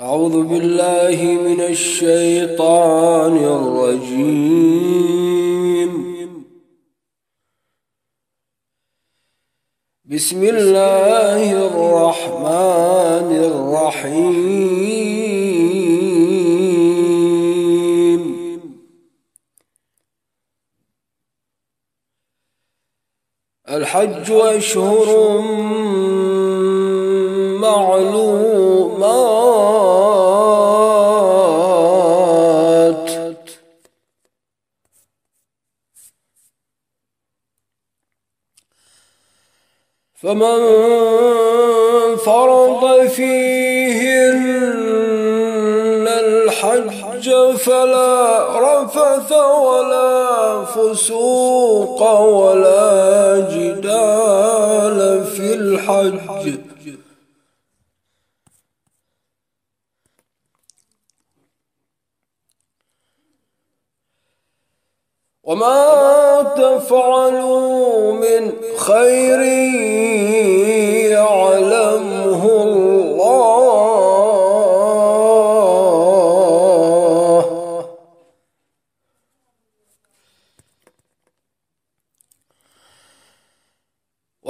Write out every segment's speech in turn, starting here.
أعوذ بالله من الشيطان الرجيم. بسم الله الرحمن الرحيم. الحج أشهر فمن فرض فيهن الحج فلا رفث ولا فسوق ولا جدال في الحج. وما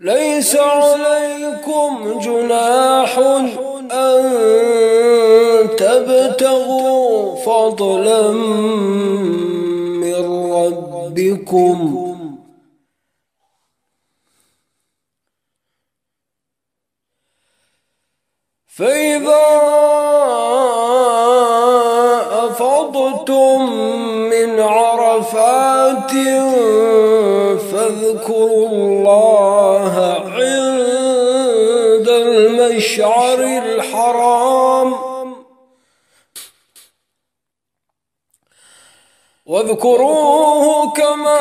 ليس عليكم جناح أن تبتغوا فضلا من ربكم. فإذا أفضتم من عرفات فاذكروا الله عند المشعر الحرام. واذكروه كما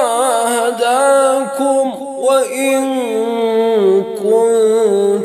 هداكم وإن كنتم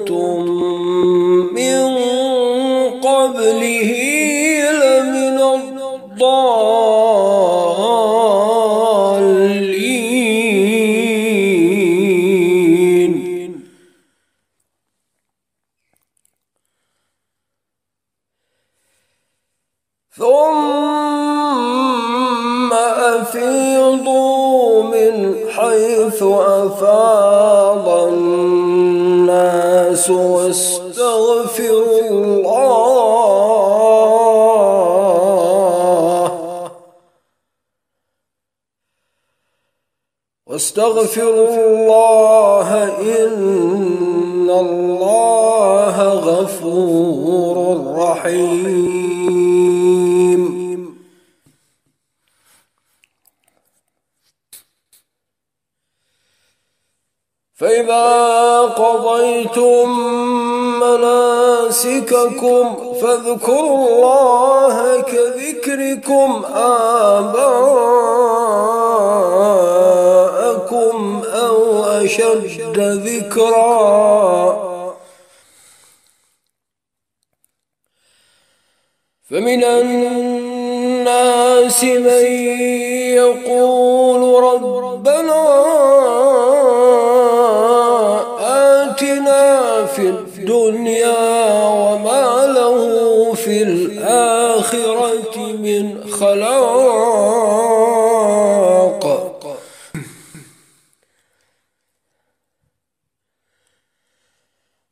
واستغفروا الله إن الله غفور رحيم. فإذا قضيتم مناسككم فاذكروا الله كذكركم آباءكم أشد ذكرا. فمن الناس من يقول ربنا آتنا في الدنيا وما له في الآخرة من خلاق.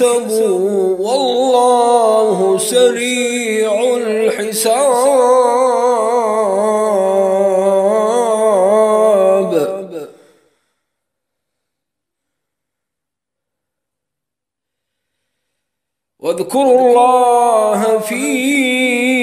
مما كسبوا والله سريع الحساب. واذكروا الله في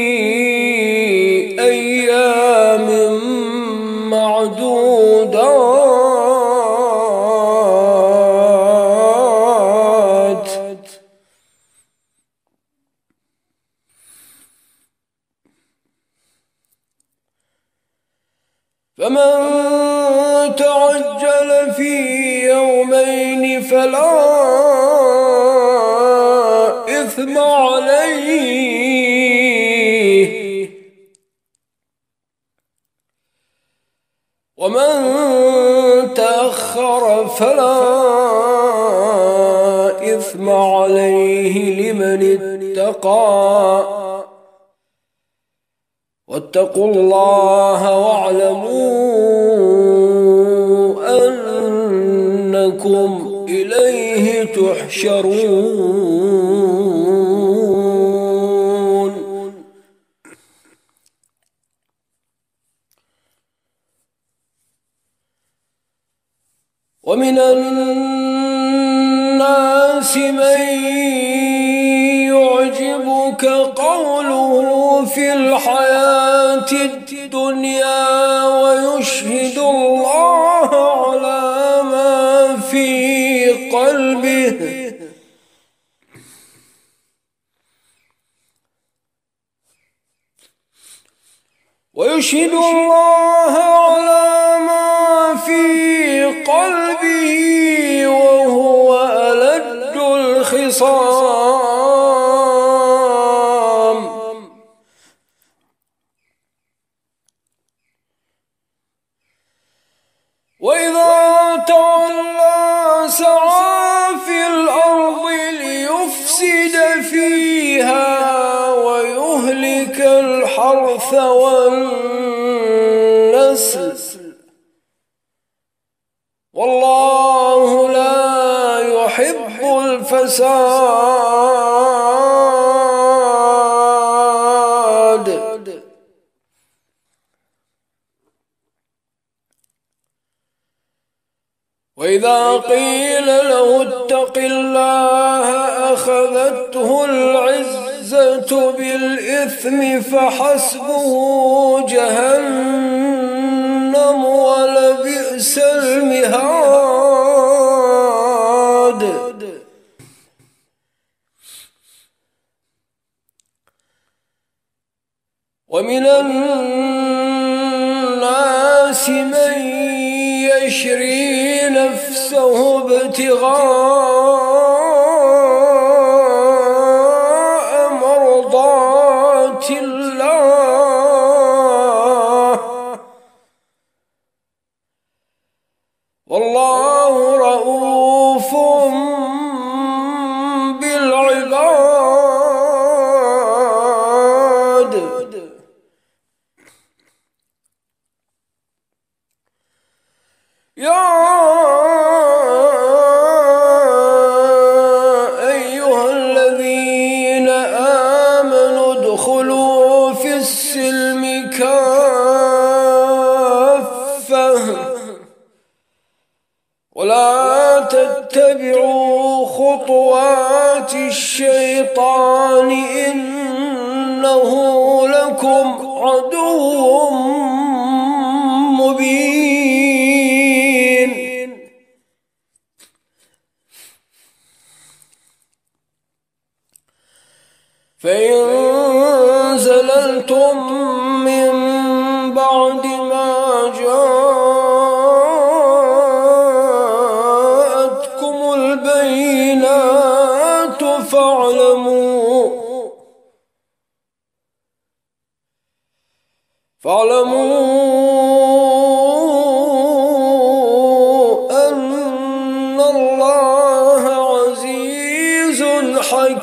واتقوا الله واعلموا أنكم إليه تحشرون. ويشهد الله على ما في قلبه وهو ألد الخصام. الحرث والله لا يحب الفساد. وإذا قيل له اتق الله أخذته العزة بالإثم فحسبه جهنم ومن الناس من يشري نفسه ابتغاء خطوات الشيطان إنه لكم عدو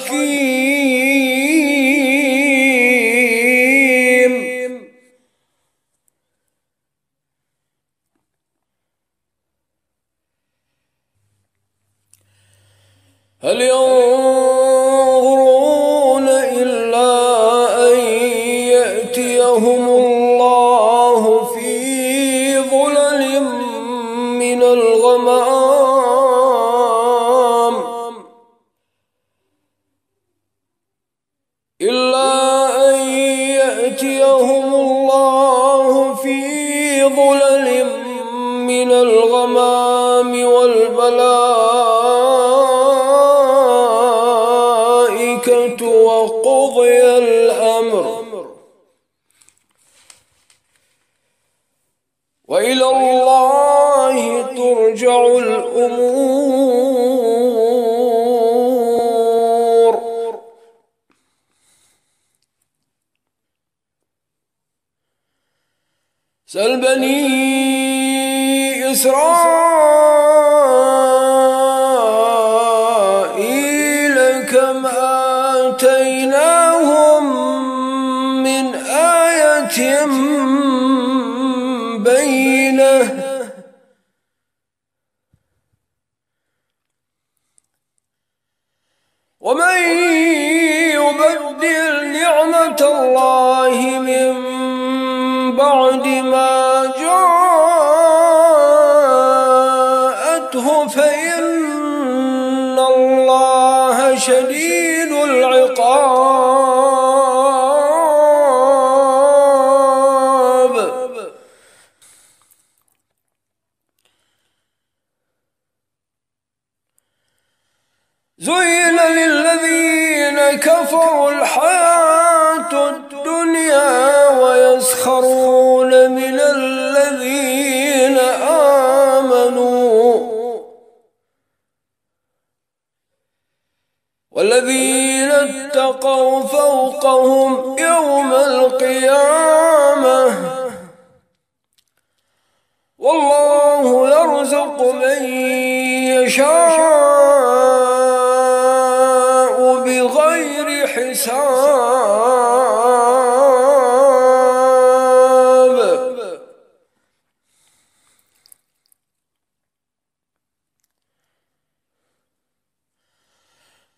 حكيم ترجع الأمور. سل بني إسرائيل.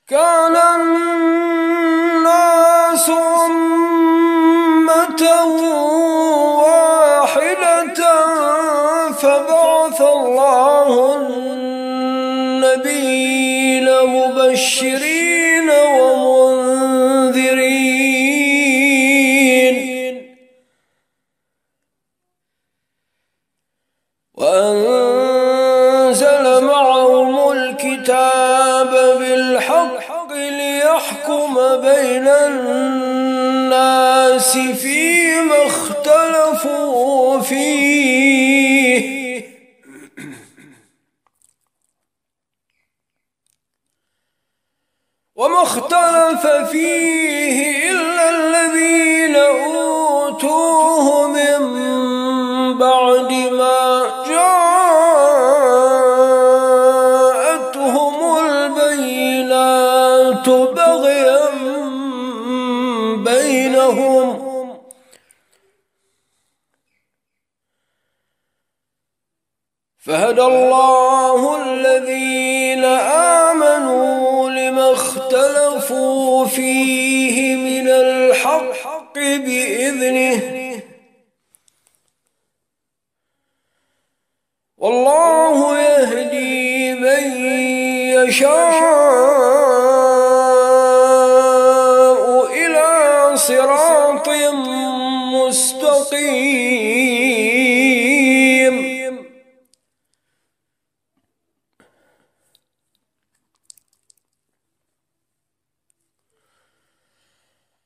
Gone on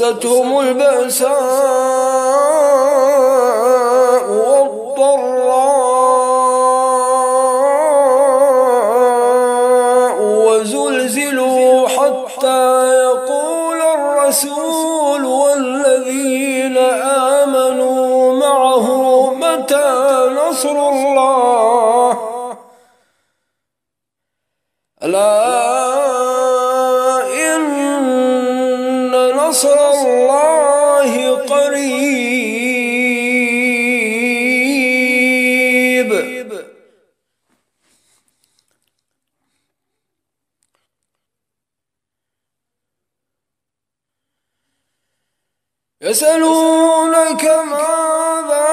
مستهم البأساء والضراء وزلزلوا حتى يقول الرسول يسألونك ماذا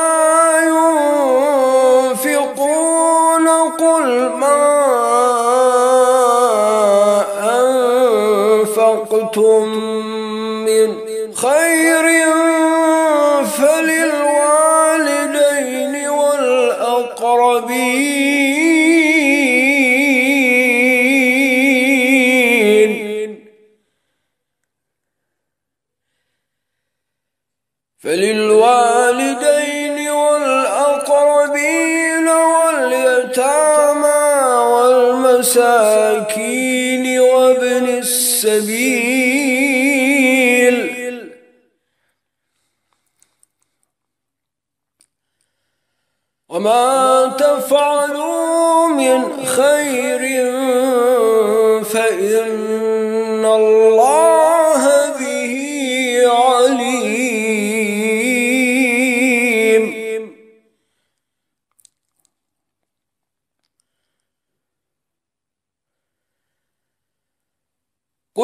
ينفقون قل ما أنفقتم من خير فللوالدين والأقربين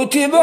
وتبع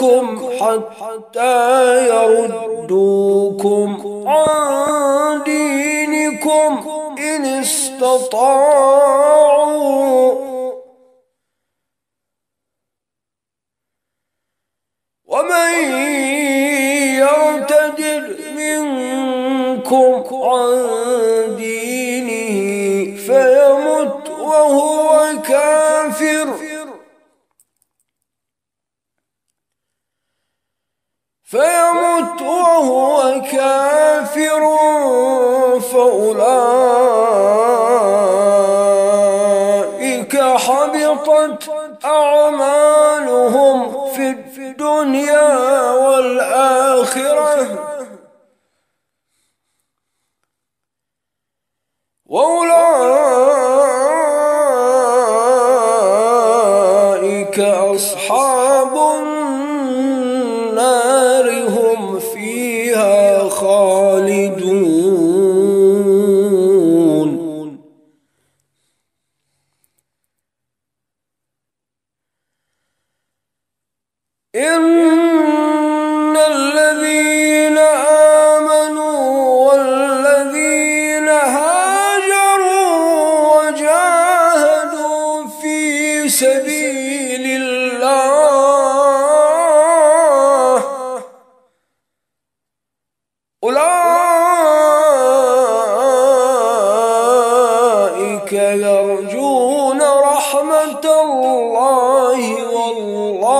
لكم حتى يردوكم عن دينكم إن استطاعوا. يمت وهو كافر فأولئك حبطت أعمالهم في الدنيا والآخرة. وأولئك يرجون رحمة الله والله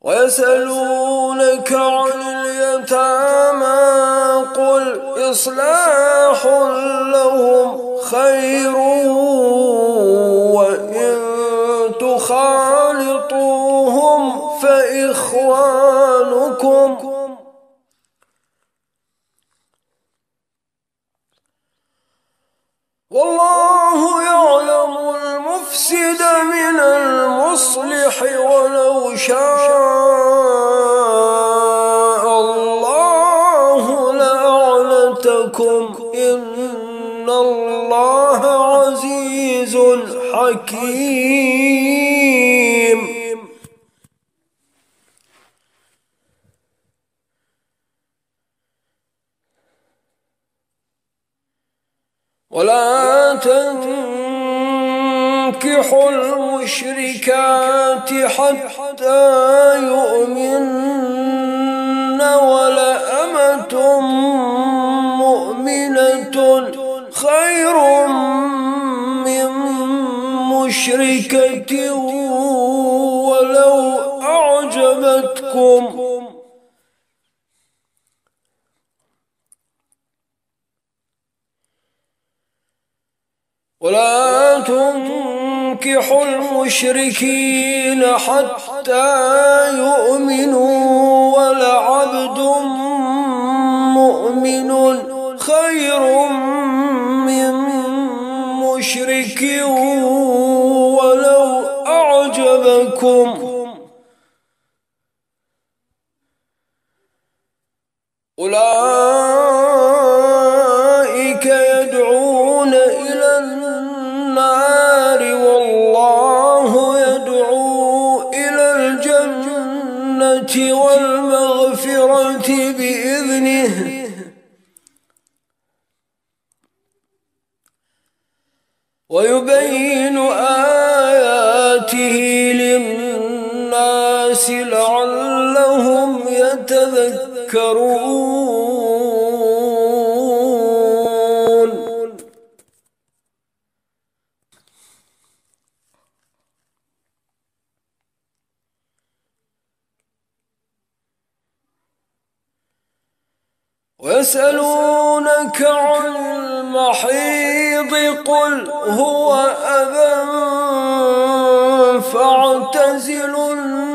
ويسألونك عن اليتامى قل إصلاح لهم خير وإن تخالطوهم فإخوانكم. والله المصلح ولو شاء الله لأعنتكم إن الله عزيز حكيم. ولا تنكحوا المشركات حتى يؤمن ولا أمة مؤمنة خير من مشركة ولو أعجبتكم ولا تنكحوا المشركين حتى يؤمنوا ولعبد مؤمن خير من مشرك ولو أعجبكم. بإذنه ويبين آياته للناس لعلهم يتذكرون. ويسألونك عن المحيض قل هو أذى فاعتزلوا النساء.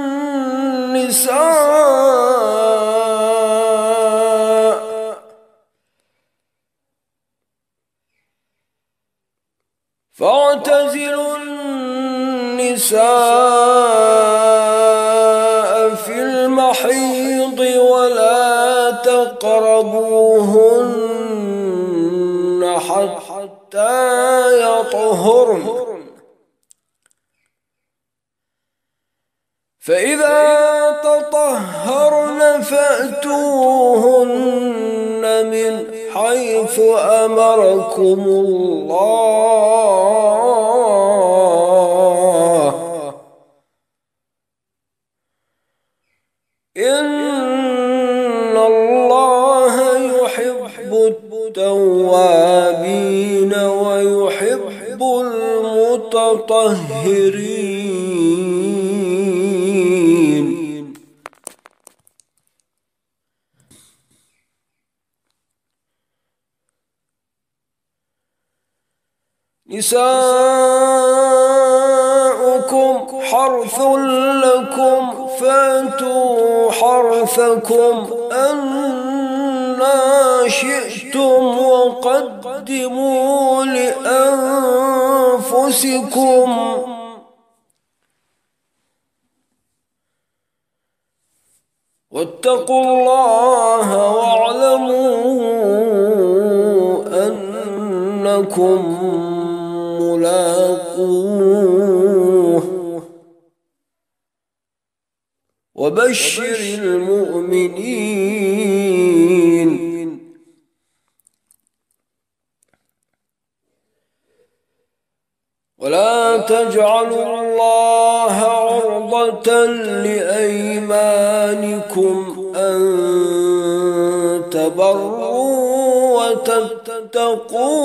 فاعتزلوا النساء. حتى يطهرن فإذا تطهرن فأتوهن من حيث أمركم الله. إن المتطهرين نساؤكم حرث لكم فاتوا حرثكم أنا شئتم وقدموا لأنفسكم واتقوا الله واعلموا أنكم ملاقوه. وبشر المؤمنين. ولا تجعلوا الله عرضة لأيمانكم أن تبروا وتتقوا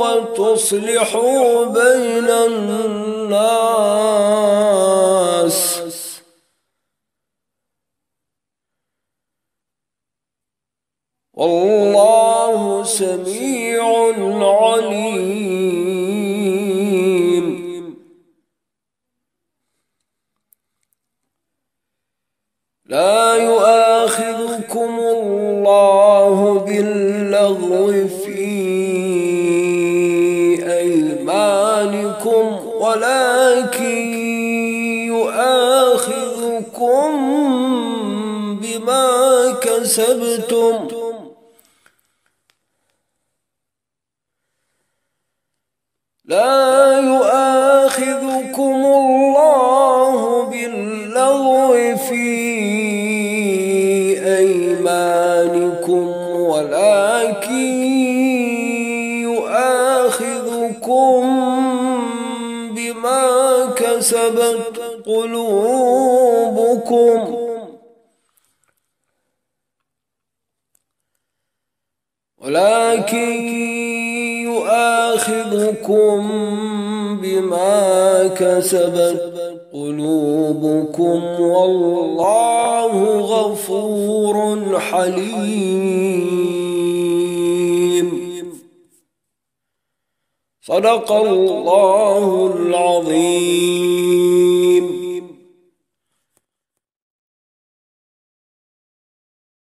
وتصلحوا بين الناس. لا كسبت قلوبكم والله غفور حليم. صدق الله العظيم.